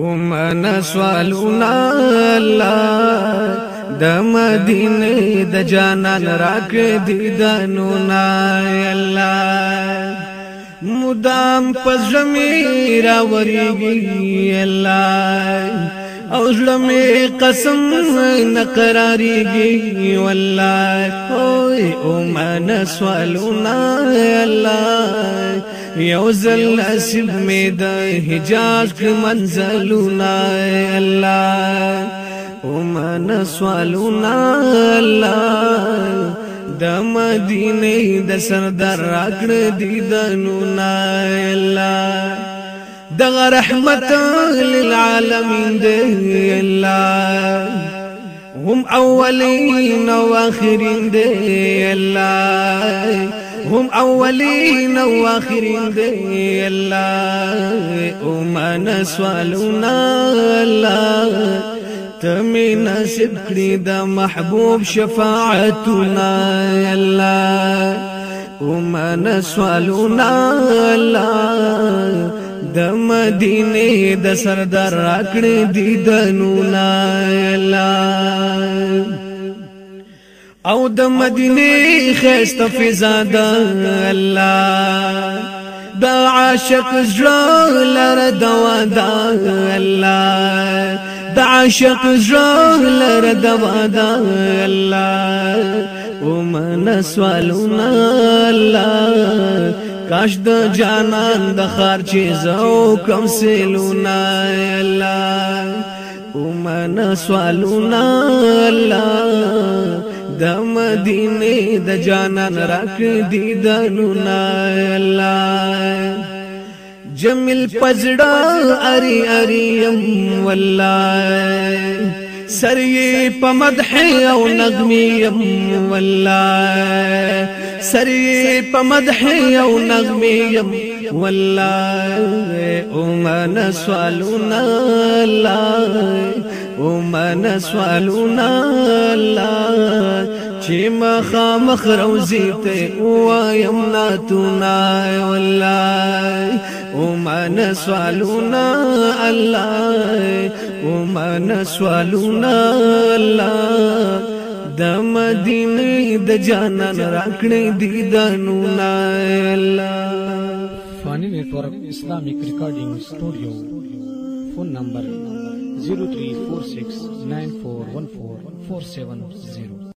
اومنا سوالونا الله د مدینه د جانان راکړې دیدانونا الله مدام پزړمې راورېږي الله او ظلمي قسم نقراريږي والله او امنا سوالونا الله یو زل اسب می د حجاز منزلونا الله ومن سوالونا الله د مدینه د سردار راکړ دیدنونا الله دغه رحمت للعالمین دی الله هم اولین واخرین دی الله هم اولین او آخرین دی الله او من سوالونا الله تمی نصیب کړی د محبوب شفاعتنا الله او من سوالونا الله د مدینه د سردار راکړې دي دنو الله او او د مدینه خست فزاد الله الله الله دا دا دا دا عاشق عاشق دوا دوا من اود مدنی خیز تفزادر داشقر دواد اللہ امن سالو نلہاند خارجی زل امن الله د مدینه د جانان راکړې دیدنونه الله جمیل پزړه اری اریم والله سری په مدح او نغمیم والله سری په مدح او نغمیم والله او من سوالنا الله او من سوالنا الله چې مخامخ روزي ته وایم ناتونا والله او من سوالونا الله او من سوالونا الله د مدینه د جانان راکړې دي دانونا الله فانی نیٹ ورک اسلامک ریکارڈنگ سٹوڈیو فون نمبر 03469414470